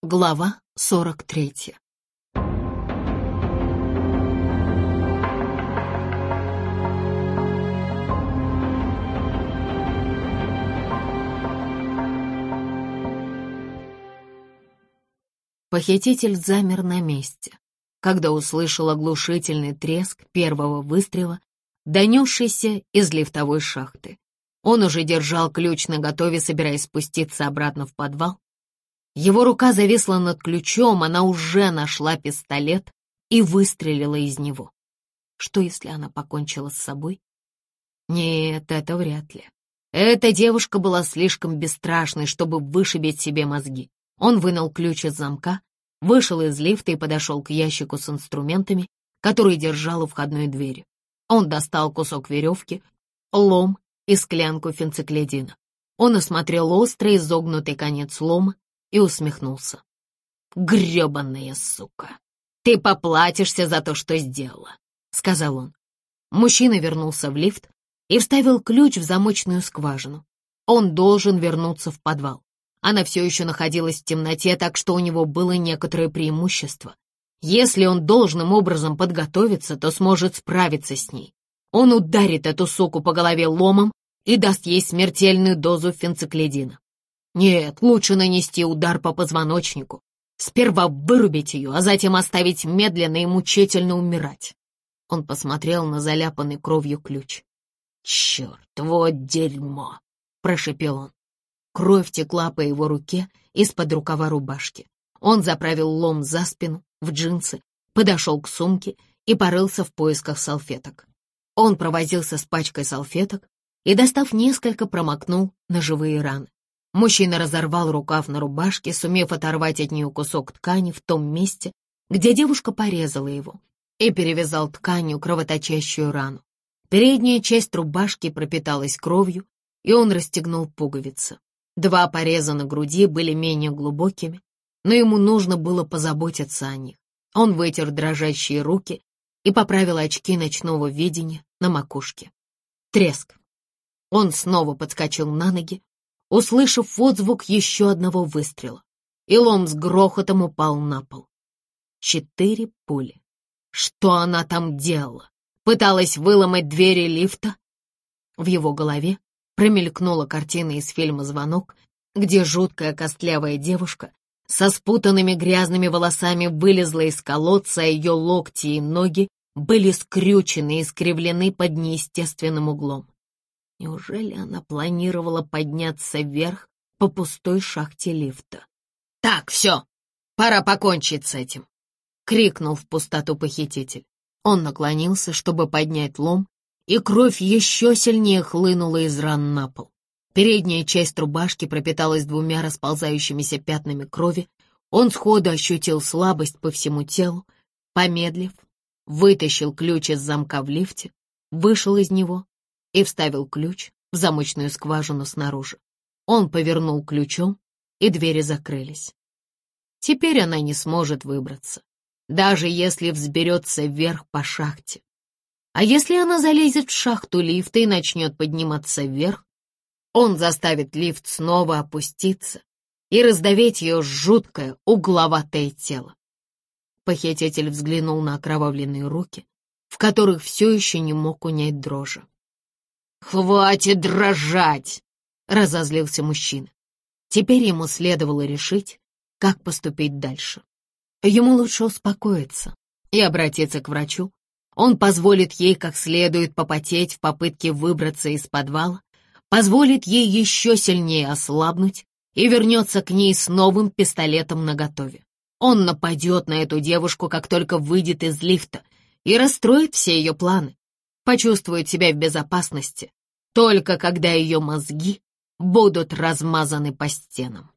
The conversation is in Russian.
Глава 43 Похититель замер на месте, когда услышал оглушительный треск первого выстрела, донесшийся из лифтовой шахты. Он уже держал ключ наготове, собираясь спуститься обратно в подвал, его рука зависла над ключом, она уже нашла пистолет и выстрелила из него. Что, если она покончила с собой? Нет, это вряд ли. Эта девушка была слишком бесстрашной, чтобы вышибить себе мозги. Он вынул ключ из замка, вышел из лифта и подошел к ящику с инструментами, который держал у входной двери. Он достал кусок веревки, лом и склянку фенциклидина. Он осмотрел острый изогнутый конец лома и усмехнулся. «Гребанная сука! Ты поплатишься за то, что сделала», — сказал он. Мужчина вернулся в лифт и вставил ключ в замочную скважину. Он должен вернуться в подвал. Она все еще находилась в темноте, так что у него было некоторое преимущество. Если он должным образом подготовится, то сможет справиться с ней. Он ударит эту суку по голове ломом и даст ей смертельную дозу фенциклидина. Нет, лучше нанести удар по позвоночнику. Сперва вырубить ее, а затем оставить медленно и мучительно умирать. Он посмотрел на заляпанный кровью ключ. «Черт, вот дерьмо!» — прошепел он. Кровь текла по его руке из-под рукава рубашки. Он заправил лом за спину, в джинсы, подошел к сумке и порылся в поисках салфеток. Он провозился с пачкой салфеток и, достав несколько, промокнул ножевые раны. Мужчина разорвал рукав на рубашке, сумев оторвать от нее кусок ткани в том месте, где девушка порезала его, и перевязал тканью кровоточащую рану. Передняя часть рубашки пропиталась кровью, и он расстегнул пуговицы. Два пореза на груди были менее глубокими, но ему нужно было позаботиться о них. Он вытер дрожащие руки и поправил очки ночного видения на макушке. Треск. Он снова подскочил на ноги, услышав отзвук еще одного выстрела, и лом с грохотом упал на пол. Четыре пули. Что она там делала? Пыталась выломать двери лифта? В его голове промелькнула картина из фильма «Звонок», где жуткая костлявая девушка со спутанными грязными волосами вылезла из колодца, а ее локти и ноги были скрючены и искривлены под неестественным углом. Неужели она планировала подняться вверх по пустой шахте лифта? «Так, все, пора покончить с этим!» — крикнул в пустоту похититель. Он наклонился, чтобы поднять лом, и кровь еще сильнее хлынула из ран на пол. Передняя часть рубашки пропиталась двумя расползающимися пятнами крови. Он сходу ощутил слабость по всему телу. Помедлив, вытащил ключ из замка в лифте, вышел из него и вставил ключ в замочную скважину снаружи. Он повернул ключом, и двери закрылись. Теперь она не сможет выбраться, даже если взберется вверх по шахте. А если она залезет в шахту лифта и начнет подниматься вверх, он заставит лифт снова опуститься и раздавить ее жуткое угловатое тело. Похититель взглянул на окровавленные руки, в которых все еще не мог унять дрожи. «Хватит дрожать!» — разозлился мужчина. Теперь ему следовало решить, как поступить дальше. Ему лучше успокоиться и обратиться к врачу. Он позволит ей как следует попотеть в попытке выбраться из подвала, позволит ей еще сильнее ослабнуть и вернется к ней с новым пистолетом наготове. Он нападет на эту девушку, как только выйдет из лифта, и расстроит все ее планы почувствует себя в безопасности, только когда ее мозги будут размазаны по стенам.